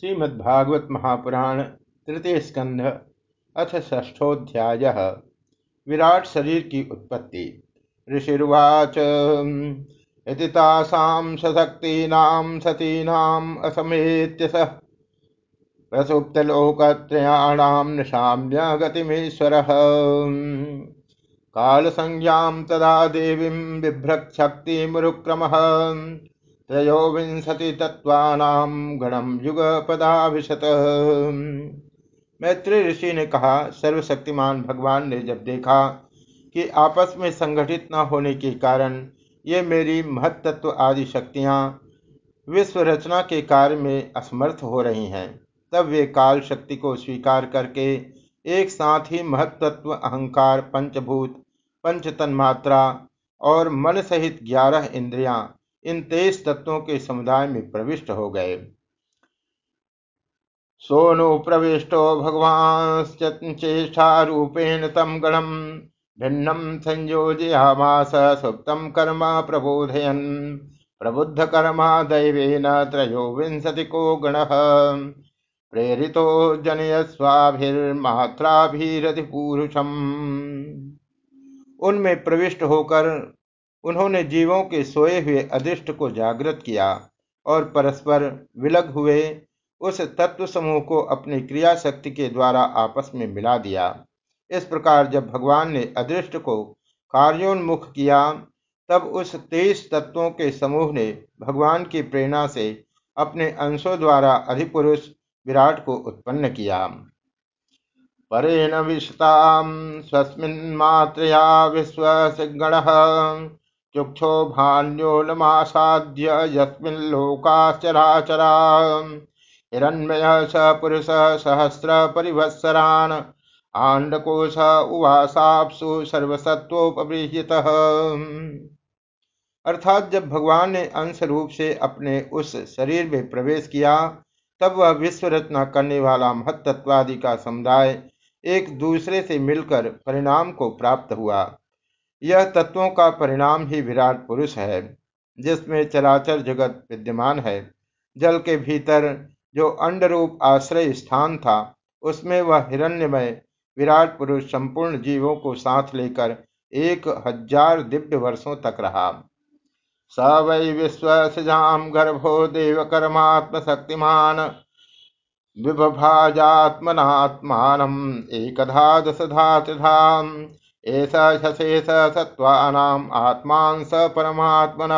श्रीमद्भागवत महापुराण तृतीय स्कंध अथ ष्ठोध्याय विराट शरीर की उत्पत्ति। ऋषिर्वाच तासां सशक्तीनां सतीनाम् असमेत्य सः प्रसुप्तलोकत्रयाणां निशाम्य गतिमीश्वरः कालसंज्ञां तदा देवीं बिभ्रक्शक्तिमुरुक्रमः त्रयोविंशति तत्वानाम गणम युगपदाभिशत मैत्री ऋषि ने कहा, सर्वशक्तिमान भगवान ने जब देखा कि आपस में संगठित न होने के कारण ये मेरी महत्त्व आदि शक्तियाँ विश्व रचना के कार्य में असमर्थ हो रही हैं, तब वे काल शक्ति को स्वीकार करके एक साथ ही महत्त्व अहंकार, पंचभूत पंच तन्मात्रा और मन सहित ग्यारह इंद्रियाँ इन तेईस तत्वों के समुदाय में प्रविष्ट हो गए। सोनु प्रविष्टो भगवान चेष्टारूपेण तम गणम भिन्नम संयोजयामास सुप्तम कर्म प्रबोधयन। प्रबुद्ध कर्मा दैवेन त्रयोविंशति को गण। प्रेरितो जनयस्वाभिर्मात्राभिरधिपूरुषम उनमें प्रविष्ट होकर उन्होंने जीवों के सोए हुए अदृष्ट को जागृत किया और परस्पर विलग हुए, उस तत्व समूह को अपनी क्रिया शक्ति के द्वारा आपस में मिला दिया। इस प्रकार जब भगवान ने अदृष्ट को कार्योन्मुख किया, तब उस तेईस तत्वों के समूह ने भगवान की प्रेरणा से अपने अंशों द्वारा अधिपुरुष विराट को उत्पन्न किया। परेण स्वस्मिन्मात्रया विश्व चुक्षोभान्योलमासाद्य यस्मिल्लोकाश्चराचरा हिरण्मय स पुरुष सहस्र परिवत्सरान्। आंडकोश उवासापसु सर्वसत्वोपबृहित अर्थात जब भगवान ने अंश रूप से अपने उस शरीर में प्रवेश किया, तब वह विश्व रचना करने वाला महत्त्वादि का समुदाय एक दूसरे से मिलकर परिणाम को प्राप्त हुआ। यह तत्वों का परिणाम ही विराट पुरुष है, जिसमें चराचर जगत विद्यमान है। जल के भीतर जो अंड रूप आश्रय स्थान था, उसमें वह हिरण्यमय विराट पुरुष संपूर्ण जीवों को साथ लेकर एक हज़ार दिव्य वर्षों तक रहा। स वै विश्व सजाम गर्भो देव कर्मात्म शक्तिमान विभाजात्मनात्मान दशधा त्रिधाम ऐसा शशेष सत्वानाम स परमात्मन।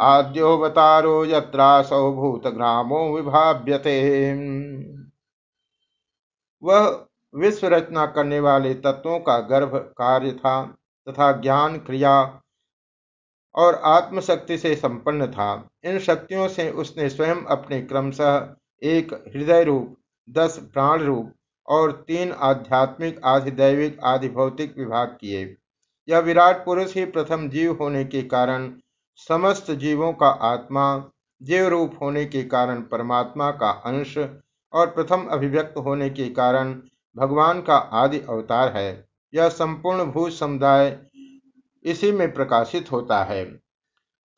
आद्योवतारो यत्रासौ भूतग्रामो विभाव्यते। वह विश्व रचना करने वाले तत्वों का गर्भ कार्य था तथा ज्ञान क्रिया और आत्मशक्ति से संपन्न था। इन शक्तियों से उसने स्वयं अपने क्रमशः एक हृदय रूप दस प्राण रूप और तीन आध्यात्मिक, आधिदैविक आधि भौतिक विभाग किए। यह विराट पुरुष ही प्रथम जीव होने के कारण समस्त जीवों का आत्मा जीव रूप होने के कारण परमात्मा का अंश और प्रथम अभिव्यक्त होने के कारण भगवान का आदि अवतार है। यह संपूर्ण भूत समुदाय इसी में प्रकाशित होता है।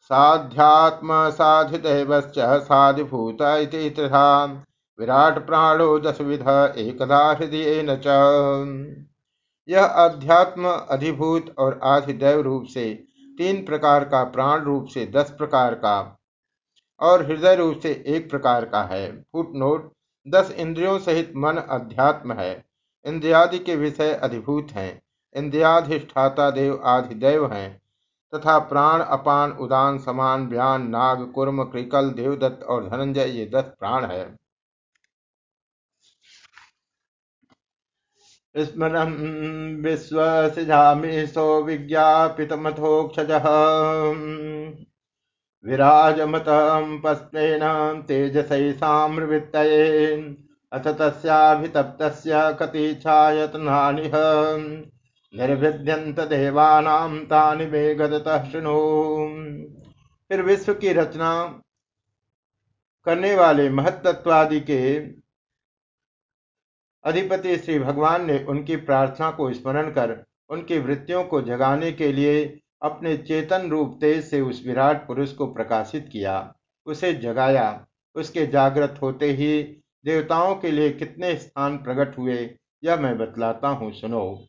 साध्यात्म साधिदेव साधिभूत इति विराट प्राणो दस विध एकदा हृदय न यह अध्यात्म, अधिभूत और आधिदैव रूप से तीन प्रकार का प्राण रूप से दस प्रकार का और हृदय रूप से एक प्रकार का है। फुट नोट दस इंद्रियों सहित मन अध्यात्म है। इंद्रियादि के विषय अधिभूत हैं। इंद्रियाधिष्ठाता देव आधिदैव हैं तथा प्राण, अपान, उदान, समान, व्यान, नाग, कुर्म क्रिकल देवदत्त और धनंजय ये दस प्राण है। स्मरन् विश्वसिजामीशो विज्ञापितमथोक्षजः। विराजमतं पस्त्वेन तेजसैषामृवृत्तये अथ तस्याभितप्तस्य कति छायतनानिह निर्विध्यंत देवानां तानि मे गदतः शृणु। फिर विश्व की रचना करने वाले महत्त्वादि के अधिपति श्री भगवान ने उनकी प्रार्थना को स्मरण कर उनकी वृत्तियों को जगाने के लिए अपने चेतन रूप तेज से उस विराट पुरुष को प्रकाशित किया, उसे जगाया। उसके जागृत होते ही देवताओं के लिए कितने स्थान प्रकट हुए, यह मैं बतलाता हूँ, सुनो।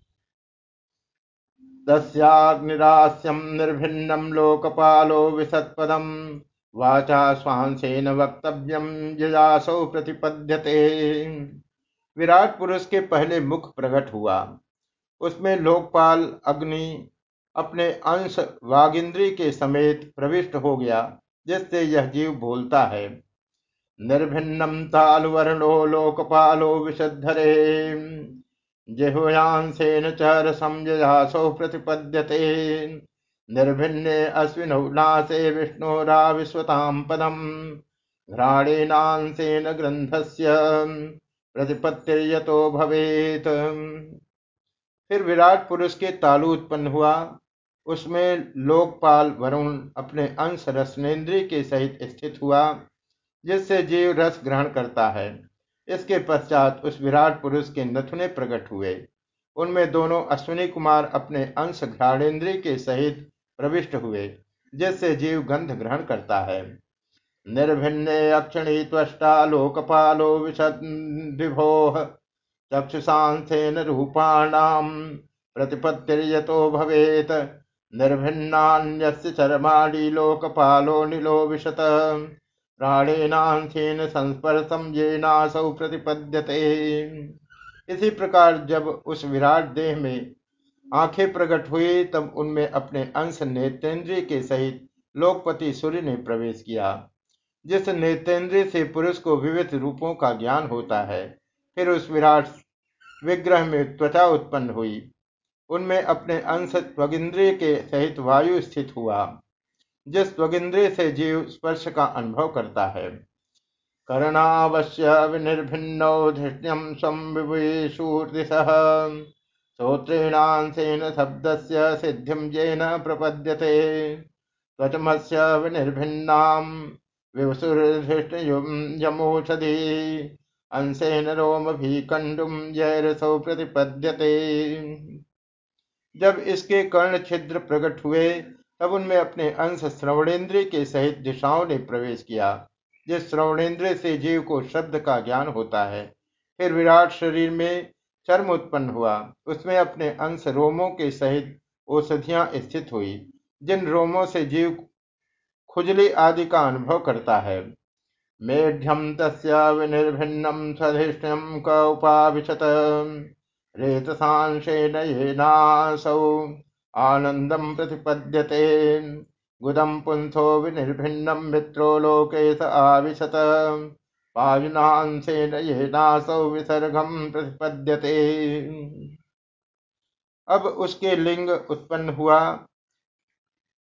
तस्याग्निरास्यम निर्भिन्नम लोकपालो विसत्पदम, वाचा स्वांसेन वक्तव्यम जयासौ प्रतिपद्यते। विराट पुरुष के पहले मुख प्रकट हुआ। उसमें लोकपाल अग्नि अपने अंश वागिंद्री के समेत प्रविष्ट हो गया, जिससे यह जीव बोलता है। निर्भिन्नम तालवर्णो लोकपालो विशद्धरे। जिह्वांसेन च रसं ययासौ प्रतिपद्यते। निर्भिन्ने अश्विनौ नासे विष्णोराविश्वतां पदम्। घ्राणेनांसेन ग्रंथस्य प्रतिपत्तिर्यतो भवेत। फिर विराट पुरुष के तालु उत्पन्न हुआ। उसमें लोकपाल वरुण अपने अंश रसनेन्द्रिय के सहित स्थित हुआ, जिससे जीव रस ग्रहण करता है। इसके पश्चात उस विराट पुरुष के नथुने प्रकट हुए। उनमें दोनों अश्विनी कुमार अपने अंश घ्राणेन्द्रिय के सहित प्रविष्ट हुए, जिससे जीव गंध ग्रहण करता है। निर्भिन्ने अक्षणी त्वष्टा लोकपालो विभो चक्षुषांसेन रूपाणाम प्रतिपत्तिर्यतो भवेत। निर्भिन्नान्यस्य चरमाणि लोकपालो नीलो विशत। प्राणेनांसेन संस्पर्शम येनासौ प्रतिपद्यते। इसी प्रकार जब उस विराट देह में आँखें प्रकट हुई, तब उनमें अपने अंश नेत्रेंद्रिय के सहित लोकपति सूर्य ने प्रवेश किया। जिस नेत्रेंद्रिय से पुरुष को विविध रूपों का ज्ञान होता है, फिर उस विराट विग्रह में त्वचा उत्पन्न हुई। उनमें अपने अंश त्वगिंद्रिय के सहित वायु स्थित हुआ, जिस त्वगिंद्रिय से जीव स्पर्श का अनुभव करता है। कर्णावश्य विनिर्भिन्नौ धृष्ण्यम स्वम विभूषूर्दिशः श्रोत्रेणांसेन शब्दस्य सिद्धिं येन प्रपद्यते। त्वचमस्य विनिर्भिन्नां विवसुर्धृष्टयमोषधि अंशेन रोम भी कंडुम जयरसौ प्रतिपद्यते। जब इसके कर्ण छिद्र प्रकट हुए, तब उनमें अपने अंश श्रवणेन्द्रिय के सहित दिशाओं ने प्रवेश किया, जिस श्रवणेन्द्रिय से जीव को शब्द का ज्ञान होता है। फिर विराट शरीर में चर्म उत्पन्न हुआ। उसमें अपने अंश रोमों के सहित औषधियाँ स्थित हुई, जिन रोमों से जीव खुजली आदि का अनुभव करता है। मेढ्यम तस्य विनिर्भिन्नम सधिष्ण्यम क उपाविशत। रेतसांशेन येनासौ आनंदम प्रतिपद्यते। गुदम पुंसो विनिर्भिन्नम मित्रो लोके स आविशत। पायुनांसेन येनासौ विसर्गम प्रतिपद्यते। अब उसके लिंग उत्पन्न हुआ।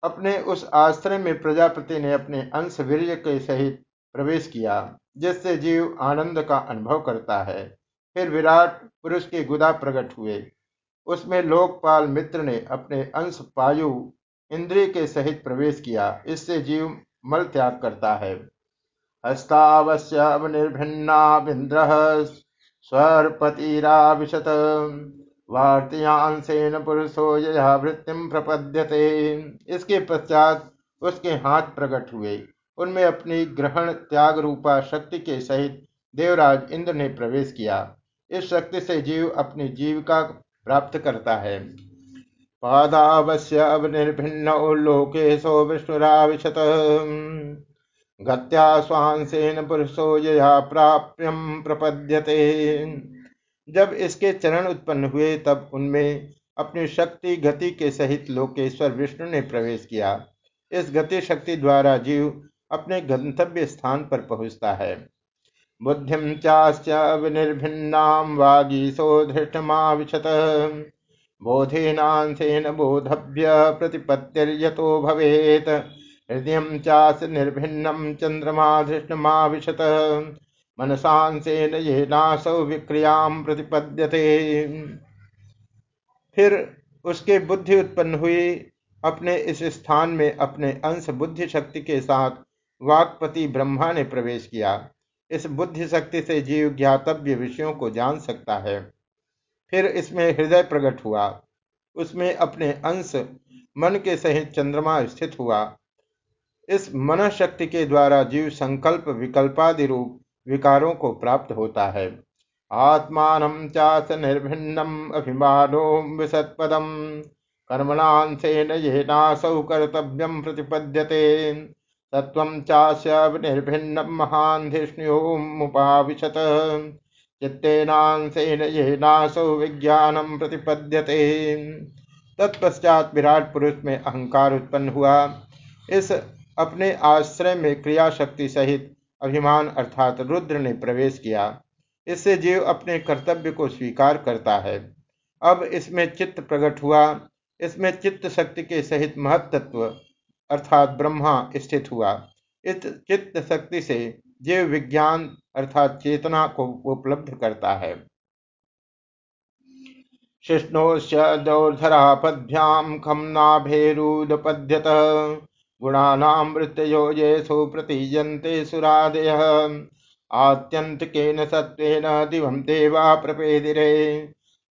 अपने उस आश्रय में प्रजापति ने अपने अंश वीर्य के सहित प्रवेश किया, जिससे जीव आनंद का अनुभव करता है। फिर विराट पुरुष के गुदा प्रकट हुए। उसमें लोकपाल मित्र ने अपने अंश पायु इंद्रिय के सहित प्रवेश किया, इससे जीव मल त्याग करता है। हस्तावश्य निर्भिन्नाबिंद्र स्वरपतिराविशत वार्तियांसेन पुरुषो यह वृत्तिम प्रपद्यते। इसके पश्चात उसके हाथ प्रकट हुए। उनमें अपनी ग्रहण त्याग रूपा शक्ति के सहित देवराज इंद्र ने प्रवेश किया। इस शक्ति से जीव अपनी जीविका प्राप्त करता है। पादावश्यवनिर्भिन्नौ लोकेशो विष्णुराविशत। गत्या स्वांसेन पुरुषो यया प्राप्यम प्रपद्यते। जब इसके चरण उत्पन्न हुए, तब उनमें अपनी शक्ति, गति के सहित लोकेश्वर विष्णु ने प्रवेश किया। इस गति शक्ति द्वारा जीव अपने गंतव्य स्थान पर पहुँचता है। बुद्धिम चाश्च विनिर्भिन्नाम वागीशो धृष्टमाविशत बोधेनांसेन बोधभ्य प्रतिपत्तिर्यतो भवेत। हृदय चास निर्भिन्नम चंद्रमा धृष्णमाविशत मनसांसेन ये नासौ विक्रियाम प्रतिपद्यते। फिर उसके बुद्धि उत्पन्न हुई, अपने इस स्थान में अपने अंश बुद्धि शक्ति के साथ वाकपति ब्रह्मा ने प्रवेश किया। इस बुद्धि शक्ति से जीव ज्ञातव्य विषयों को जान सकता है। फिर इसमें हृदय प्रकट हुआ। उसमें अपने अंश मन के सहित चंद्रमा स्थित हुआ। इस मन शक्ति के द्वारा जीव संकल्प विकल्पादि रूप विकारों को प्राप्त होता है। आत्मान चास निर्भिन्नम अभिमानो विसत्पदम। कर्मणांसेन येनासौ कर्तव्यम प्रतिपद्यते। तत्व चास्य निर्भिन्नम महान धिष्णुमुपाविशत चित्तेनांसेन येनासौ विज्ञानम प्रतिपद्यते। तत्पश्चात विराट पुरुष में अहंकार उत्पन्न हुआ। इस अपने आश्रय में क्रिया शक्ति सहित अभिमान अर्थात रुद्र ने प्रवेश किया। इससे जीव अपने कर्तव्य को स्वीकार करता है। अब इसमें चित्त प्रकट हुआ। इसमें चित्त शक्ति के सहित महत्त्व अर्थात ब्रह्मा स्थित हुआ। इस चित्त शक्ति से जीव विज्ञान अर्थात चेतना को उपलब्ध करता है। शिष्णोश्च दौर्धरापद्भ्याम खम्नाभेरुदपद्यत गुणानाम मृत्यो येषु प्रतीयन्ते सुरादय आत्यंतिकेन सत्वेन दिवं देवा प्रपेदिरे।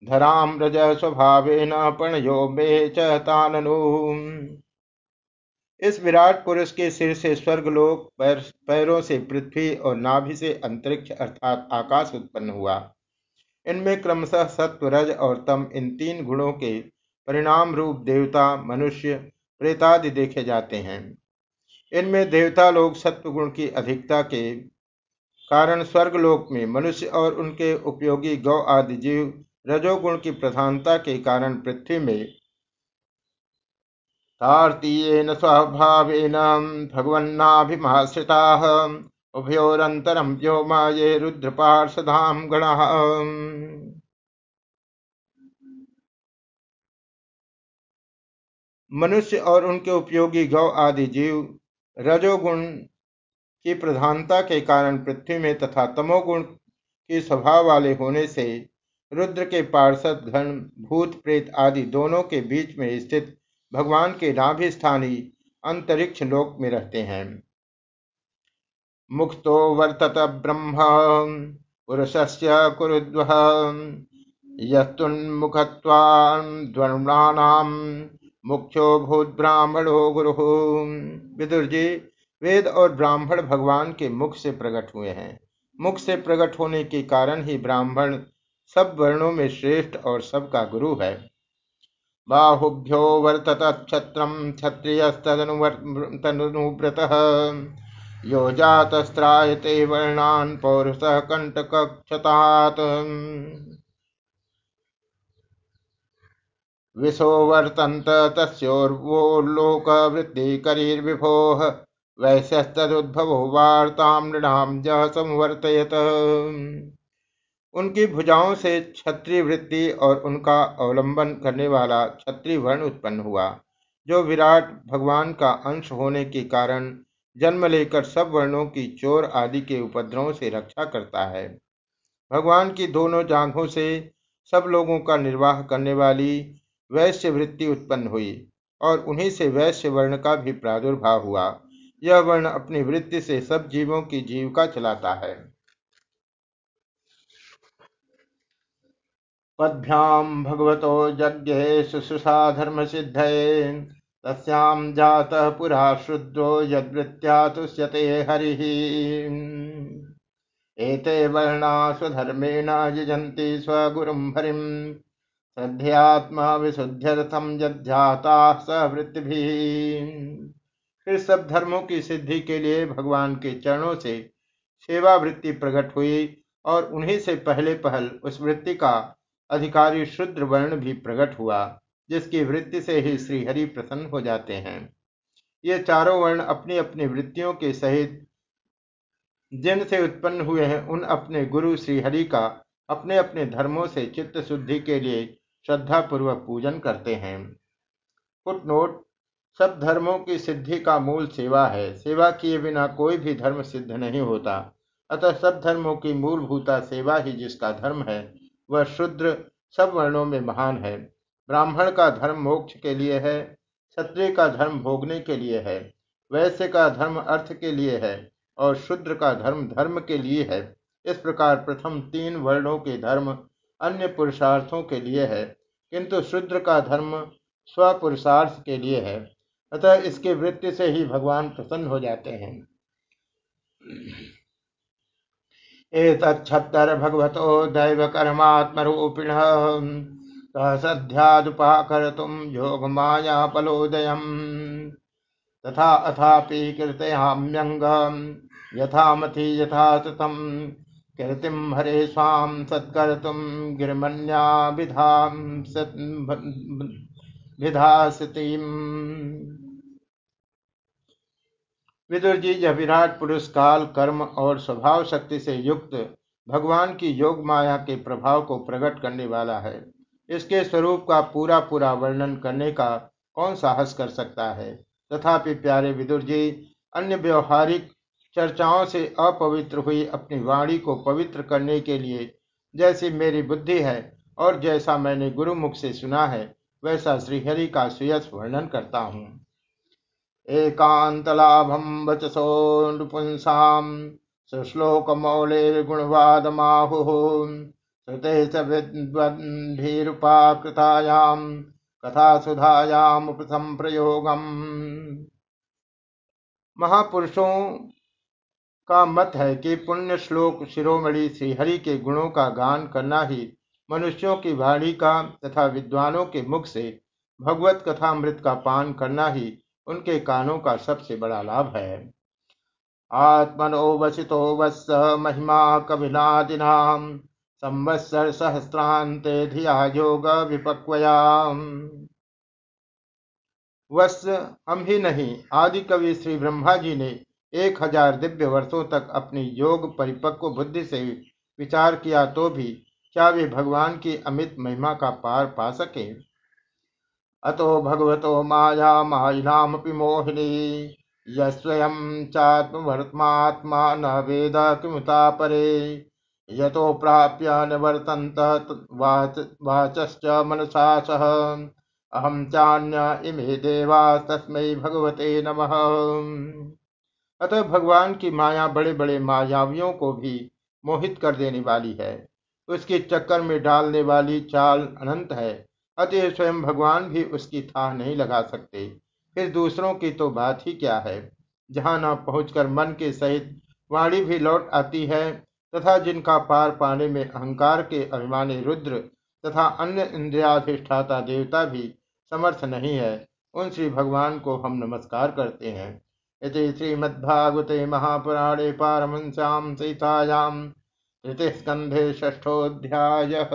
धराम रज स्वभावेन पणयो मे चाननु इस विराट पुरुष के सिर से स्वर्गलोक पैर, पैरों से पृथ्वी और नाभि से अंतरिक्ष अर्थात आकाश उत्पन्न हुआ। इनमें क्रमशः सत्व रज और तम इन तीन गुणों के परिणाम रूप देवता मनुष्य प्रेतादि देखे जाते हैं। इनमें देवता लोग सत्व गुण की अधिकता के कारण स्वर्गलोक में मनुष्य और उनके उपयोगी गौ आदि जीव रजोगुण की प्रधानता के कारण पृथ्वी में तार्तीयेन स्वभावेन भगवन्नाभिमाश्रिताः उभयोरन्तरं व्योमा ये रुद्रपार्षदां गणः। मनुष्य और उनके उपयोगी गौ आदि जीव रजोगुण की प्रधानता के कारण पृथ्वी में तथा तमोगुण की स्वभाव वाले होने से रुद्र के पार्षद, घन, भूत, प्रेत आदि दोनों के बीच में स्थित भगवान के नाभि स्थानी अंतरिक्ष लोक में रहते हैं। मुक्तो वर्तत ब्रह्म, पुरुषस्य कुरुद्व यस्तुन्मुखत्वान्वर्णानाम मुख्यो भूत ब्राह्मणो गुरु। विदुर जी, वेद और ब्राह्मण भगवान के मुख से प्रकट हुए हैं। मुख से प्रकट होने के कारण ही ब्राह्मण सब वर्णों में श्रेष्ठ और सबका गुरु है। बाहुभ्यो वर्तत क्षत्रम क्षत्रियस्तनुव्रतः यो जातस्त्रायते वर्णान् पौरुषः कण्टकक्षतात्। विशो वर्तन्त तस्योर्वोल्लोकवृत्तिकरीर्विभोः वैश्यस्तदुद्भवो वार्तां नृणां ज संवर्तयत। उनकी भुजाओं से क्षत्रिय वृत्ति और उनका अवलंबन करने वाला क्षत्रिय वर्ण उत्पन्न हुआ, जो विराट भगवान का अंश होने के कारण जन्म लेकर सब वर्णों की चोर आदि के उपद्रवों से रक्षा करता है। भगवान की दोनों जांघों से सब लोगों का निर्वाह करने वाली वैश्य वृत्ति उत्पन्न हुई और उन्हीं से वैश्य वर्ण का भी प्रादुर्भाव हुआ। यह वर्ण अपनी वृत्ति से सब जीवों की जीविका चलाता है। पद्भ्यां भगवतो यज्ञे शुश्रूषा धर्मसिद्धये, तस्यां जातः पुरा शुद्रो यद्वृत्त्या तुष्यते हरिः। एते वर्णा स्वधर्मेण यजन्ति स्वगुरुं हरिं श्रद्धयात्मा विशुद्ध्यर्थम यध्याता सवृत्तिभिः फिर सब धर्मों की सिद्धि के लिए भगवान के चरणों से सेवा वृत्ति प्रकट हुई और उन्हीं से पहले पहल उस वृत्ति का अधिकारी शुद्र वर्ण भी प्रकट हुआ, जिसकी वृत्ति से ही श्रीहरि प्रसन्न हो जाते हैं। ये चारों वर्ण अपनी अपनी वृत्तियों के सहित जिनसे उत्पन्न हुए हैं, उन अपने गुरु श्रीहरि का अपने अपने धर्मों से चित्त शुद्धि के लिए श्रद्धा पूर्वक पूजन करते हैं। फुटनोट, सब धर्मों की सिद्धि का मूल सेवा है। सेवा किए बिना कोई भी धर्म सिद्ध नहीं होता। अतः सब धर्मों की मूलभूता सेवा ही जिसका धर्म है, वह शुद्र सब वर्णों में महान है। ब्राह्मण का धर्म मोक्ष के लिए है, क्षत्रिय का धर्म भोगने के लिए है, वैश्य का धर्म अर्थ के लिए है और शुद्र का धर्म धर्म के लिए है। इस प्रकार प्रथम तीन वर्णों के धर्म अन्य पुरुषार्थों के लिए है, किंतु शुद्र का धर्म स्वपुरुषार्थ के लिए है, अतः इसके वृत्ति से ही भगवान प्रसन्न हो जाते हैं। एतच्छब्दर भगवतो दैव कर्मात्मरूपिण सध्यादुपाकर्तुम योग माया पलोदयम् तथा अथापि कीर्तयाम्यंग यथामति यथा कीर्तिम हरे स्वाम सत्कर्तुम गिरमन्या विधाम विदुर जी, यह विराट पुरुष काल, कर्म और स्वभाव शक्ति से युक्त भगवान की योग माया के प्रभाव को प्रकट करने वाला है। इसके स्वरूप का पूरा पूरा वर्णन करने का कौन साहस कर सकता है? तथापि प्यारे विदुर जी, अन्य व्यवहारिक चर्चाओं से अपवित्र हुई अपनी वाणी को पवित्र करने के लिए। जैसी मेरी बुद्धि है और जैसा मैंने गुरुमुख से सुना है, वैसा श्रीहरि का सुयस वर्णन करता हूँ। एकांत लाभम वचसो नृपुंसाम सुश्लोक मौलिर्गुणवादमाहु श्रुते च कथा सुधायाम प्रयोगम। महापुरुषों का मत है कि पुण्य श्लोक शिरोमणि श्रीहरि के गुणों का गान करना ही मनुष्यों की वाणी का तथा विद्वानों के मुख से भगवत कथा मृत का पान करना ही उनके कानों का सबसे बड़ा लाभ है। आत्मनो वसितो वत्स महिमा कविनादिनाम संवत्सर सहस्रांते धिया योग विपक्वयाम। हम ही नहीं, आदि कवि श्री ब्रह्मा जी ने एक हज़ार दिव्य वर्षों तक अपनी योग परिपक्व बुद्धि से विचार किया तो भी क्या वे भगवान की अमित महिमा का पार पा सके? अतो भगवतो माया मायिनाम मोहिनी यस्वयं चात्मवर्त्मात्मा न वेद किमुता परे। यतो प्राप्य निवर्तन्त वाचश्च मनसा सह। अहम चान्य इमे देवा तस्मै भगवते नमः। अतः भगवान की माया बड़े बड़े मायावियों को भी मोहित कर देने वाली है। उसके चक्कर में डालने वाली चाल अनंत है, अतः स्वयं भगवान भी उसकी था नहीं लगा सकते। फिर दूसरों की तो बात ही क्या है? जहाँ न पहुंचकर मन के सहित वाणी भी लौट आती है, तथा जिनका पार पाने में अहंकार के अभिमानी रुद्र तथा अन्य इंद्रियाधिष्ठाता देवता भी समर्थ नहीं है, उन श्री भगवान को हम नमस्कार करते हैं। इति श्रीमद्भागवते महापुराणे पारमंस्यां सीतायां तृतीयस्कन्धे षष्ठोऽध्यायः।